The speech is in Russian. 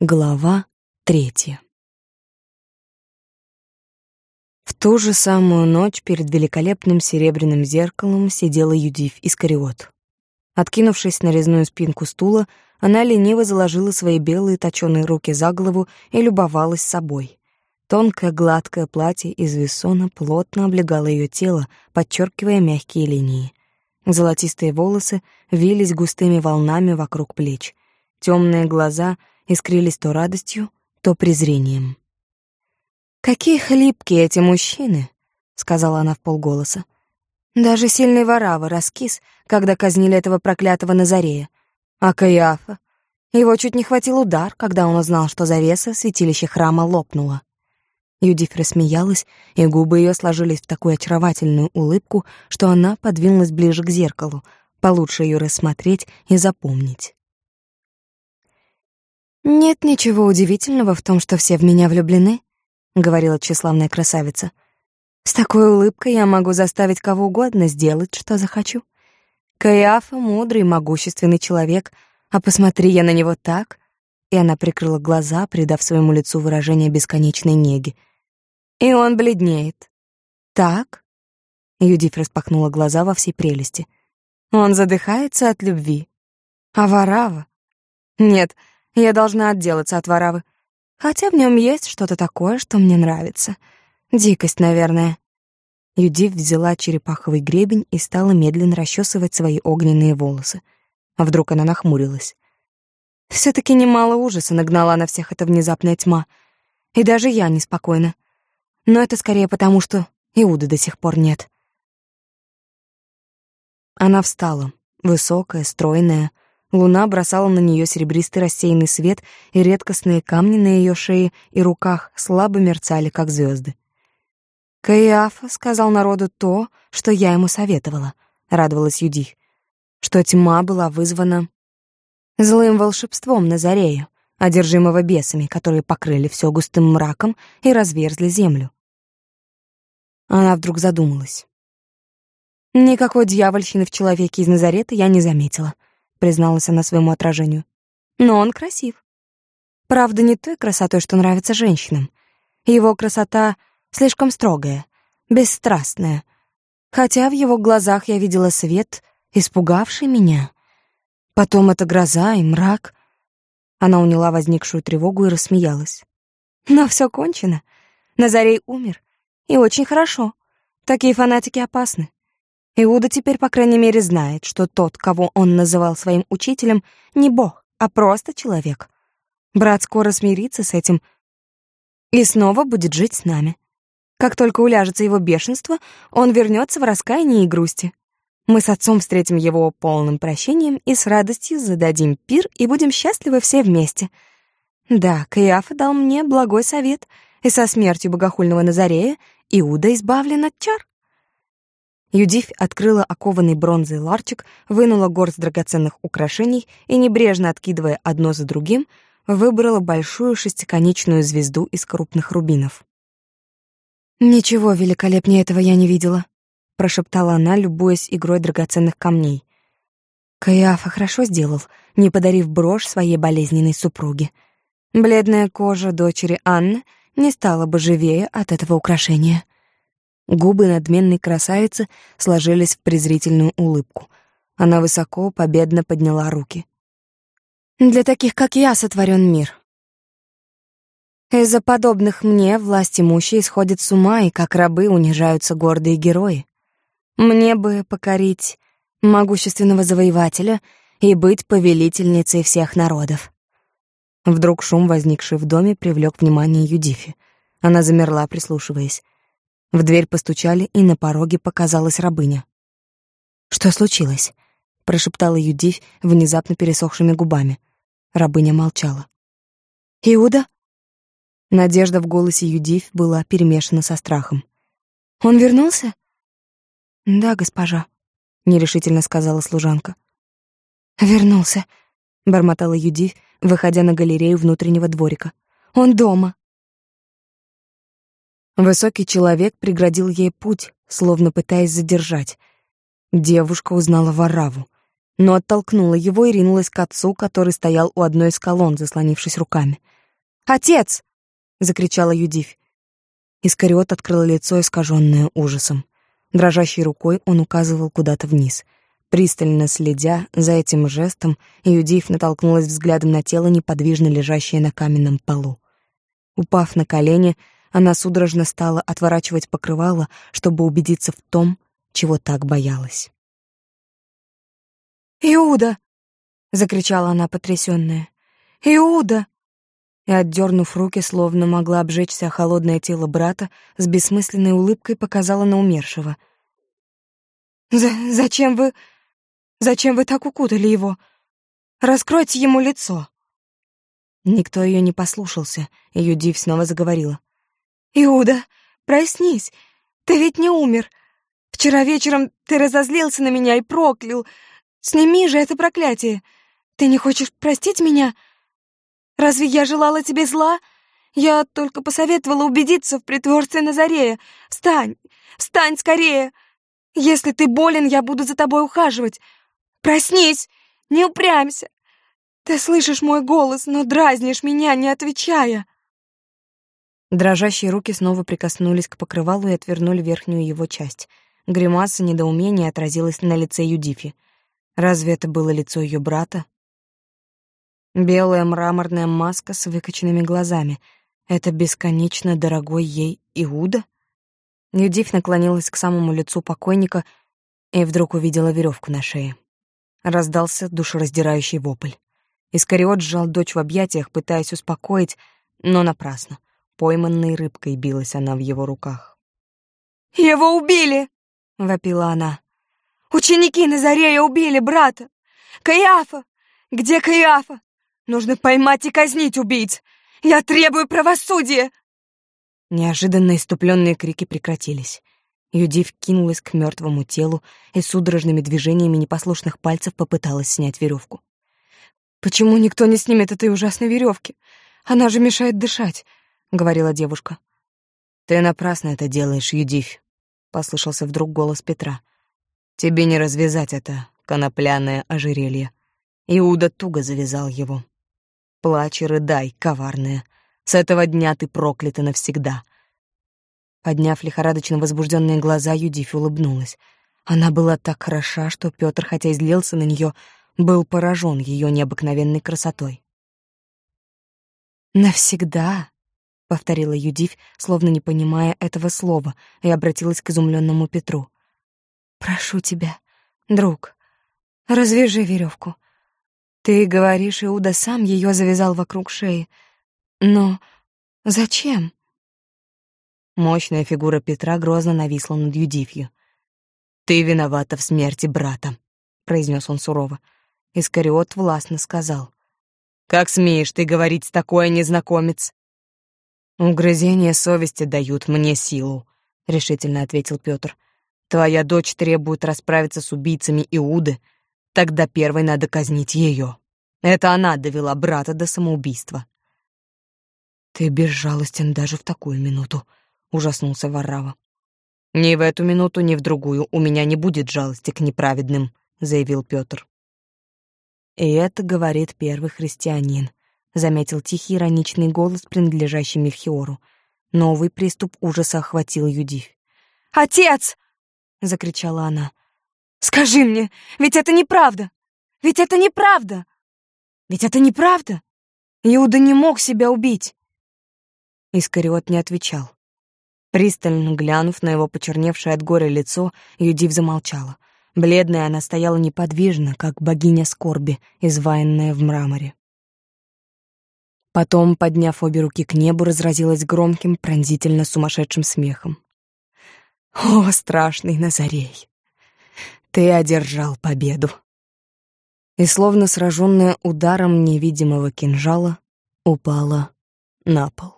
Глава третья В ту же самую ночь перед великолепным серебряным зеркалом сидела Юдив Искариот. Откинувшись на резную спинку стула, она лениво заложила свои белые точёные руки за голову и любовалась собой. Тонкое гладкое платье из весона плотно облегало ее тело, подчеркивая мягкие линии. Золотистые волосы вились густыми волнами вокруг плеч. Темные глаза — искрились то радостью, то презрением. «Какие хлипкие эти мужчины!» — сказала она в полголоса. «Даже сильный Варава раскис, когда казнили этого проклятого Назарея. А Каиафа? Его чуть не хватил удар, когда он узнал, что завеса святилища храма лопнула». Юдиф рассмеялась, и губы ее сложились в такую очаровательную улыбку, что она подвинулась ближе к зеркалу, получше ее рассмотреть и запомнить. «Нет ничего удивительного в том, что все в меня влюблены», — говорила тщеславная красавица. «С такой улыбкой я могу заставить кого угодно сделать, что захочу. Каиафа — мудрый, могущественный человек, а посмотри я на него так...» И она прикрыла глаза, придав своему лицу выражение бесконечной неги. «И он бледнеет. Так?» Юдиф распахнула глаза во всей прелести. «Он задыхается от любви. А Варава? Нет, — я должна отделаться от Варавы. Хотя в нем есть что-то такое, что мне нравится. Дикость, наверное. Юдив взяла черепаховый гребень и стала медленно расчесывать свои огненные волосы. А вдруг она нахмурилась. все таки немало ужаса нагнала на всех эта внезапная тьма. И даже я неспокойна. Но это скорее потому, что Иуды до сих пор нет. Она встала, высокая, стройная, Луна бросала на нее серебристый рассеянный свет, и редкостные камни на ее шее и руках слабо мерцали, как звезды. «Каиафа сказал народу то, что я ему советовала», — радовалась Юди, «что тьма была вызвана злым волшебством Назарею, одержимого бесами, которые покрыли все густым мраком и разверзли землю». Она вдруг задумалась. Никакой дьявольщины в человеке из Назарета я не заметила —— призналась она своему отражению. «Но он красив. Правда, не той красотой, что нравится женщинам. Его красота слишком строгая, бесстрастная. Хотя в его глазах я видела свет, испугавший меня. Потом это гроза и мрак». Она уняла возникшую тревогу и рассмеялась. «Но все кончено. Назарей умер. И очень хорошо. Такие фанатики опасны. Иуда теперь, по крайней мере, знает, что тот, кого он называл своим учителем, не бог, а просто человек. Брат скоро смирится с этим и снова будет жить с нами. Как только уляжется его бешенство, он вернется в раскаяние и грусти. Мы с отцом встретим его полным прощением и с радостью зададим пир и будем счастливы все вместе. Да, Каиафа дал мне благой совет, и со смертью богохульного Назарея Иуда избавлен от чар. Юдифь открыла окованный бронзой ларчик, вынула горсть драгоценных украшений и, небрежно откидывая одно за другим, выбрала большую шестиконечную звезду из крупных рубинов. «Ничего великолепнее этого я не видела», — прошептала она, любуясь игрой драгоценных камней. Каиафа хорошо сделал, не подарив брошь своей болезненной супруге. Бледная кожа дочери Анны не стала бы живее от этого украшения. Губы надменной красавицы сложились в презрительную улыбку. Она высоко, победно подняла руки. «Для таких, как я, сотворен мир. Из-за подобных мне власть имущие сходят с ума, и как рабы унижаются гордые герои. Мне бы покорить могущественного завоевателя и быть повелительницей всех народов». Вдруг шум, возникший в доме, привлек внимание Юдифи. Она замерла, прислушиваясь. В дверь постучали, и на пороге показалась рабыня. «Что случилось?» — прошептала Юдивь внезапно пересохшими губами. Рабыня молчала. «Иуда?» Надежда в голосе Юдивь была перемешана со страхом. «Он вернулся?» «Да, госпожа», — нерешительно сказала служанка. «Вернулся», — бормотала Юдивь, выходя на галерею внутреннего дворика. «Он дома». Высокий человек преградил ей путь, словно пытаясь задержать. Девушка узнала Вараву. но оттолкнула его и ринулась к отцу, который стоял у одной из колонн, заслонившись руками. «Отец!» — закричала Юдивь. Искариот открыл лицо, искаженное ужасом. Дрожащей рукой он указывал куда-то вниз. Пристально следя за этим жестом, Юдив натолкнулась взглядом на тело, неподвижно лежащее на каменном полу. Упав на колени, она судорожно стала отворачивать покрывало, чтобы убедиться в том, чего так боялась. «Иуда!» — закричала она потрясённая. «Иуда!» И, отдернув руки, словно могла обжечься холодное тело брата, с бессмысленной улыбкой показала на умершего. «За «Зачем вы... зачем вы так укутали его? Раскройте ему лицо!» Никто ее не послушался, и Юдив снова заговорила. «Иуда, проснись! Ты ведь не умер! Вчера вечером ты разозлился на меня и проклял. Сними же это проклятие! Ты не хочешь простить меня? Разве я желала тебе зла? Я только посоветовала убедиться в притворстве Назарея. Встань! Встань скорее! Если ты болен, я буду за тобой ухаживать. Проснись! Не упрямься! Ты слышишь мой голос, но дразнишь меня, не отвечая!» Дрожащие руки снова прикоснулись к покрывалу и отвернули верхнюю его часть. Гримаса недоумения отразилась на лице Юдифи. Разве это было лицо ее брата? Белая мраморная маска с выкоченными глазами. Это бесконечно дорогой ей Иуда? Юдиф наклонилась к самому лицу покойника и вдруг увидела веревку на шее. Раздался душераздирающий вопль. Искариот сжал дочь в объятиях, пытаясь успокоить, но напрасно. Пойманной рыбкой билась она в его руках. «Его убили!» — вопила она. «Ученики Назарея убили брата! Каиафа! Где Каиафа? Нужно поймать и казнить убийц! Я требую правосудия!» Неожиданно иступленные крики прекратились. Юдив кинулась к мертвому телу и судорожными движениями непослушных пальцев попыталась снять веревку. «Почему никто не снимет этой ужасной веревки? Она же мешает дышать», — говорила девушка. «Ты напрасно это делаешь, Юдивь», — послышался вдруг голос Петра. «Тебе не развязать это конопляное ожерелье». Иуда туго завязал его. «Плачь и рыдай, коварная. С этого дня ты проклята навсегда». Подняв лихорадочно возбужденные глаза, Юдифь улыбнулась. Она была так хороша, что Петр, хотя и злился на нее, был поражен ее необыкновенной красотой. «Навсегда», — повторила Юдивь, словно не понимая этого слова, и обратилась к изумленному Петру. «Прошу тебя, друг, развяжи веревку. Ты говоришь, Иуда сам ее завязал вокруг шеи. Но зачем?» Мощная фигура Петра грозно нависла над Юдивью. «Ты виновата в смерти брата», — произнес он сурово. Искариот властно сказал. «Как смеешь ты говорить такое, незнакомец?» «Угрызения совести дают мне силу», — решительно ответил Петр. «Твоя дочь требует расправиться с убийцами Иуды, тогда первой надо казнить ее. Это она довела брата до самоубийства». «Ты безжалостен даже в такую минуту», — ужаснулся Варрава. «Ни в эту минуту, ни в другую у меня не будет жалости к неправедным», — заявил Петр. И это говорит первый христианин, заметил тихий ироничный голос, принадлежащий Мефхиору. Новый приступ ужаса охватил Юдивь. «Отец!» — закричала она. «Скажи мне, ведь это неправда! Ведь это неправда! Ведь это неправда! Иуда не мог себя убить!» Искариот не отвечал. Пристально глянув на его почерневшее от горя лицо, Юдив замолчала. Бледная она стояла неподвижно, как богиня скорби, изваянная в мраморе. Потом, подняв обе руки к небу, разразилась громким, пронзительно сумасшедшим смехом. «О, страшный Назарей! Ты одержал победу!» И, словно сраженная ударом невидимого кинжала, упала на пол.